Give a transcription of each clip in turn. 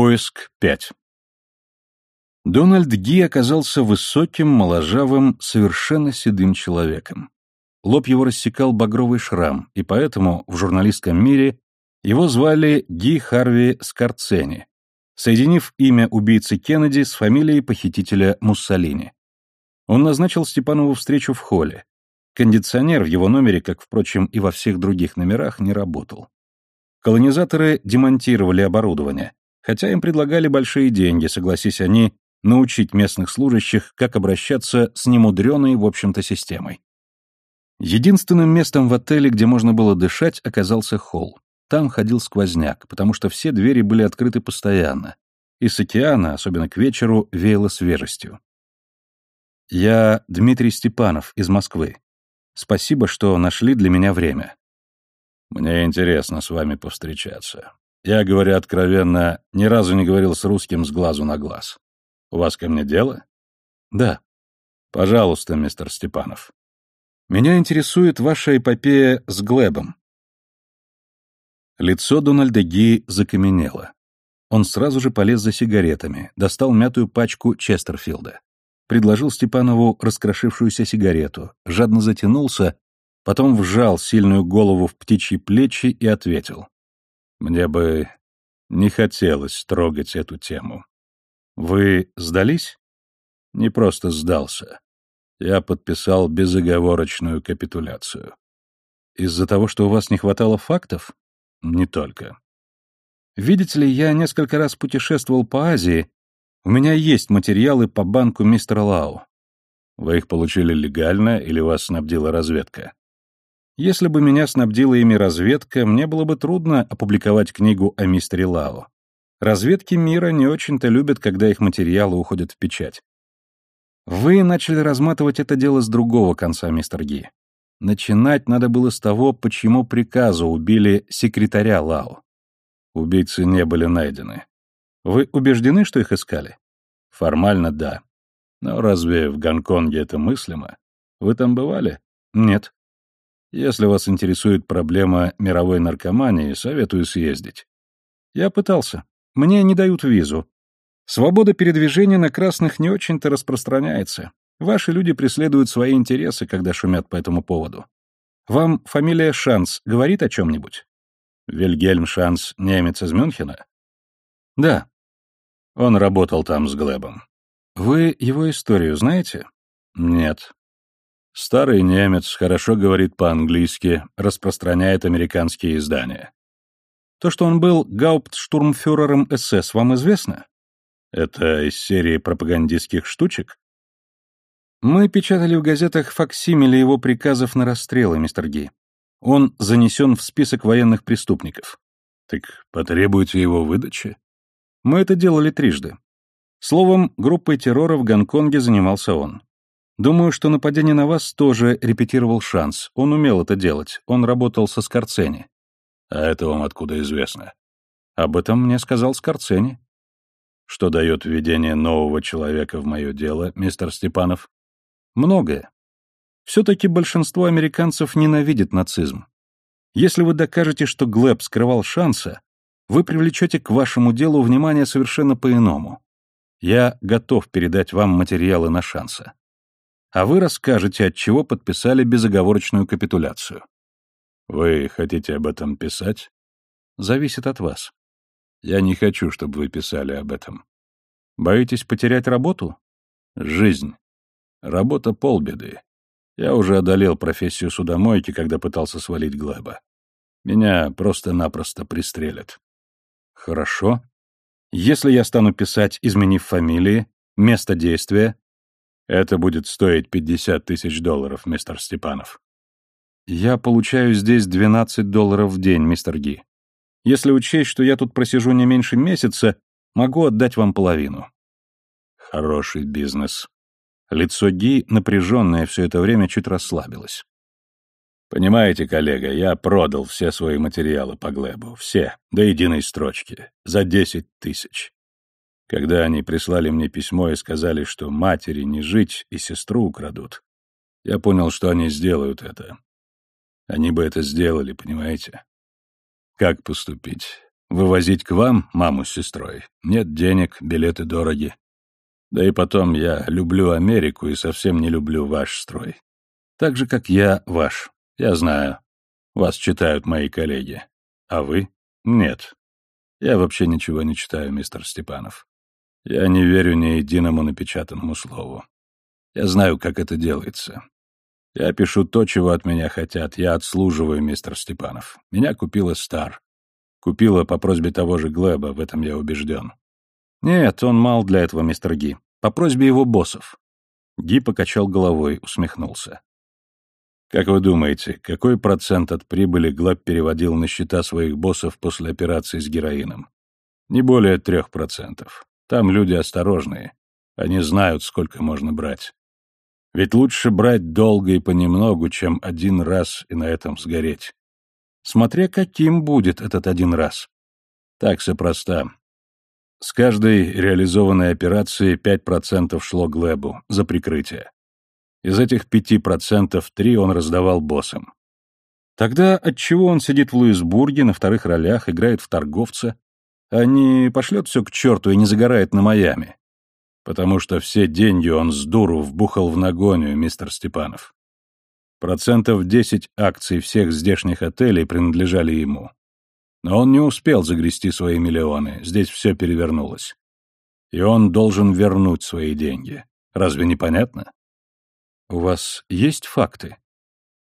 Поиск 5. Дональд Ги оказался высоким, моложавым, совершенно седым человеком. Лоб его рассекал багровый шрам, и поэтому в журналистском мире его звали Ги Харви Скарцени, соединив имя убийцы Кеннеди с фамилией похитителя Муссолини. Он назначил Степанову встречу в холле. Кондиционер в его номере, как, впрочем, и во всех других номерах, не работал. Колонизаторы демонтировали оборудование, хотя им предлагали большие деньги, согласись они, научить местных служащих, как обращаться с немудреной, в общем-то, системой. Единственным местом в отеле, где можно было дышать, оказался холл. Там ходил сквозняк, потому что все двери были открыты постоянно, и с океана, особенно к вечеру, веяло свежестью. «Я Дмитрий Степанов из Москвы. Спасибо, что нашли для меня время». «Мне интересно с вами повстречаться. Я, говоря откровенно, ни разу не говорил с русским с глазу на глаз. У вас ко мне дело?» «Да». «Пожалуйста, мистер Степанов». «Меня интересует ваша эпопея с Глебом». Лицо Дональда Ги закаменело. Он сразу же полез за сигаретами, достал мятую пачку Честерфилда. Предложил Степанову раскрошившуюся сигарету, жадно затянулся, потом вжал сильную голову в птичьи плечи и ответил. «Мне бы не хотелось трогать эту тему». «Вы сдались?» «Не просто сдался. Я подписал безоговорочную капитуляцию». «Из-за того, что у вас не хватало фактов?» Не только. Видите ли, я несколько раз путешествовал по Азии. У меня есть материалы по банку мистера Лау. Вы их получили легально или вас снабдила разведка? Если бы меня снабдила ими разведка, мне было бы трудно опубликовать книгу о мистере Лао. Разведки мира не очень-то любят, когда их материалы уходят в печать. Вы начали разматывать это дело с другого конца, мистер Ги. Начинать надо было с того, почему приказу убили секретаря Лао. Убийцы не были найдены. Вы убеждены, что их искали? Формально да. Но разве в Гонконге это мыслимо? Вы там бывали? Нет. Если вас интересует проблема мировой наркомании, советую съездить. Я пытался. Мне не дают визу. Свобода передвижения на красных не очень-то распространяется. Ваши люди преследуют свои интересы, когда шумят по этому поводу. Вам фамилия Шанс говорит о чем-нибудь? Вильгельм Шанс — немец из Мюнхена? Да. Он работал там с Глебом. Вы его историю знаете? Нет. Старый немец, хорошо говорит по-английски, распространяет американские издания. То, что он был гауптштурмфюрером СС, вам известно? Это из серии пропагандистских штучек? Мы печатали в газетах факсимили его приказов на расстрелы, мистер Ги. Он занесен в список военных преступников. Так потребуйте его выдачи. Мы это делали трижды. Словом, группой террора в Гонконге занимался он. Думаю, что нападение на вас тоже репетировал шанс. Он умел это делать. Он работал со Скорцени. А это вам откуда известно? Об этом мне сказал Скорцени. Что дает введение нового человека в мое дело, мистер Степанов? Многое. Все-таки большинство американцев ненавидит нацизм. Если вы докажете, что Глеб скрывал шанса, вы привлечете к вашему делу внимание совершенно по-иному. Я готов передать вам материалы на шанса. А вы расскажете, от чего подписали безоговорочную капитуляцию. Вы хотите об этом писать? Зависит от вас. Я не хочу, чтобы вы писали об этом. Боитесь потерять работу? Жизнь. Работа полбеды. Я уже одолел профессию судомойки, когда пытался свалить Глеба. Меня просто-напросто пристрелят. Хорошо. Если я стану писать, изменив фамилии, место действия... Это будет стоить 50 тысяч долларов, мистер Степанов. Я получаю здесь 12 долларов в день, мистер Ги. Если учесть, что я тут просижу не меньше месяца, могу отдать вам половину. Хороший бизнес. Лицо Ги, напряженное все это время, чуть расслабилось. «Понимаете, коллега, я продал все свои материалы по Глебу. Все, до единой строчки. За десять тысяч. Когда они прислали мне письмо и сказали, что матери не жить и сестру украдут, я понял, что они сделают это. Они бы это сделали, понимаете? Как поступить? Вывозить к вам маму с сестрой? Нет денег, билеты дороги. Да и потом я люблю Америку и совсем не люблю ваш строй. Так же, как я ваш. Я знаю. Вас читают мои коллеги. А вы? Нет. Я вообще ничего не читаю, мистер Степанов. Я не верю ни единому напечатанному слову. Я знаю, как это делается. Я пишу то, чего от меня хотят. Я отслуживаю, мистер Степанов. Меня купила Стар. Купила по просьбе того же Глеба, в этом я убежден. Нет, он мал для этого, мистер Ги. По просьбе его боссов. Ги покачал головой, усмехнулся. Как вы думаете, какой процент от прибыли Глеб переводил на счета своих боссов после операции с героином? Не более трех процентов. Там люди осторожные. Они знают, сколько можно брать. Ведь лучше брать долго и понемногу, чем один раз и на этом сгореть. Смотря каким будет этот один раз. Так все просто. С каждой реализованной операции 5% шло Глебу за прикрытие. Из этих пяти процентов три он раздавал боссам. Тогда отчего он сидит в Луисбурге, на вторых ролях, играет в торговца, а не пошлет все к черту и не загорает на Майами? Потому что все деньги он с дуру вбухал в нагонию, мистер Степанов. Процентов десять акций всех здешних отелей принадлежали ему. Но он не успел загрести свои миллионы, здесь все перевернулось. И он должен вернуть свои деньги. Разве не понятно? У вас есть факты?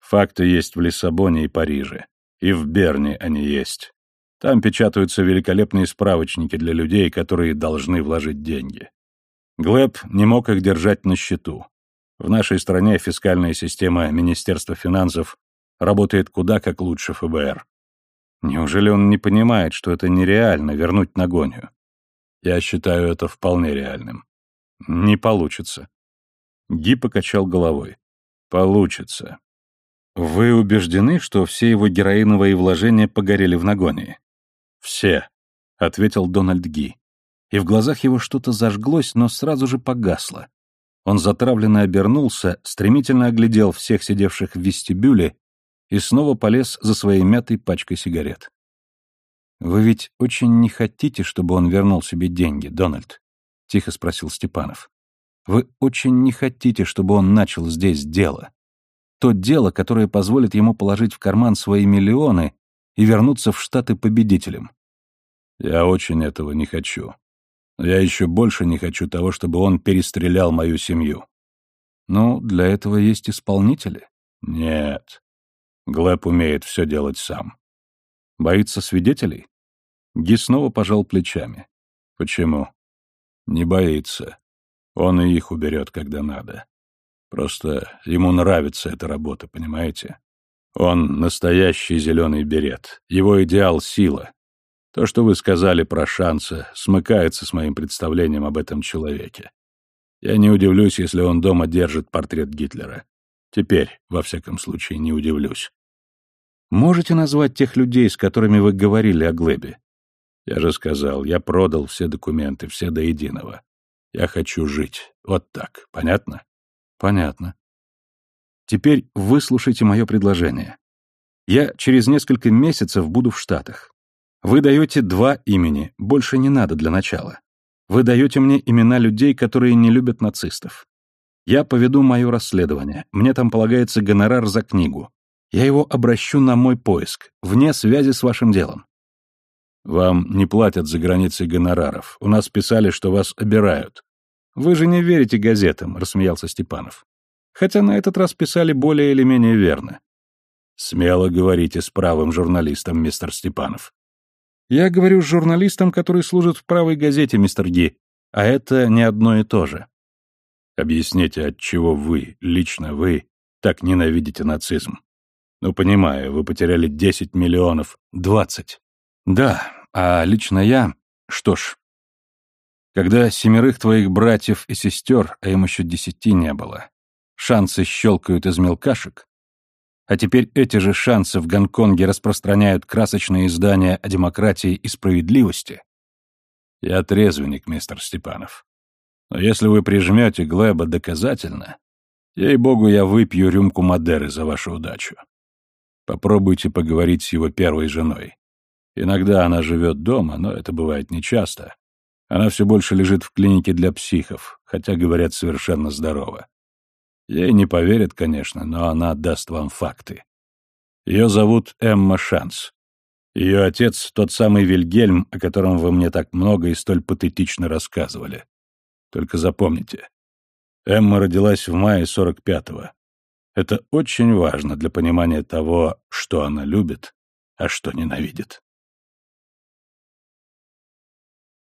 Факты есть в Лиссабоне и Париже. И в Берне они есть. Там печатаются великолепные справочники для людей, которые должны вложить деньги. Глеб не мог их держать на счету. В нашей стране фискальная система Министерства финансов работает куда как лучше ФБР. Неужели он не понимает, что это нереально вернуть нагонию? Я считаю это вполне реальным. Не получится. Ги покачал головой. «Получится». «Вы убеждены, что все его героиновые вложения погорели в нагонии?» «Все», — ответил Дональд Ги. И в глазах его что-то зажглось, но сразу же погасло. Он затравленно обернулся, стремительно оглядел всех сидевших в вестибюле и снова полез за своей мятой пачкой сигарет. «Вы ведь очень не хотите, чтобы он вернул себе деньги, Дональд?» — тихо спросил Степанов. Вы очень не хотите, чтобы он начал здесь дело. То дело, которое позволит ему положить в карман свои миллионы и вернуться в Штаты победителем. Я очень этого не хочу. Но я еще больше не хочу того, чтобы он перестрелял мою семью. Ну, для этого есть исполнители. Нет. Глэб умеет все делать сам. Боится свидетелей? Ги снова пожал плечами. Почему? Не боится. Он и их уберет, когда надо. Просто ему нравится эта работа, понимаете? Он настоящий зеленый берет. Его идеал — сила. То, что вы сказали про шансы, смыкается с моим представлением об этом человеке. Я не удивлюсь, если он дома держит портрет Гитлера. Теперь, во всяком случае, не удивлюсь. Можете назвать тех людей, с которыми вы говорили о Глебе? Я же сказал, я продал все документы, все до единого. Я хочу жить. Вот так. Понятно? Понятно. Теперь выслушайте мое предложение. Я через несколько месяцев буду в Штатах. Вы даете два имени, больше не надо для начала. Вы даете мне имена людей, которые не любят нацистов. Я поведу мое расследование, мне там полагается гонорар за книгу. Я его обращу на мой поиск, вне связи с вашим делом. Вам не платят за границей гонораров. У нас писали, что вас обирают. Вы же не верите газетам, рассмеялся Степанов. Хотя на этот раз писали более или менее верно. Смело говорите с правым журналистом, мистер Степанов. Я говорю с журналистом, который служит в правой газете, мистер Ги, а это не одно и то же. Объясните, от чего вы, лично вы, так ненавидите нацизм? Ну, понимаю, вы потеряли 10 миллионов. 20. Да, а лично я... Что ж, когда семерых твоих братьев и сестер, а им еще десяти не было, шансы щелкают из мелкашек, а теперь эти же шансы в Гонконге распространяют красочные издания о демократии и справедливости. Я трезвенник, мистер Степанов. Но если вы прижмете Глеба доказательно, ей-богу, я выпью рюмку Мадеры за вашу удачу. Попробуйте поговорить с его первой женой. Иногда она живет дома, но это бывает нечасто. Она все больше лежит в клинике для психов, хотя, говорят, совершенно здорова. Ей не поверят, конечно, но она даст вам факты. Ее зовут Эмма Шанс. Ее отец — тот самый Вильгельм, о котором вы мне так много и столь патетично рассказывали. Только запомните, Эмма родилась в мае 45-го. Это очень важно для понимания того, что она любит, а что ненавидит.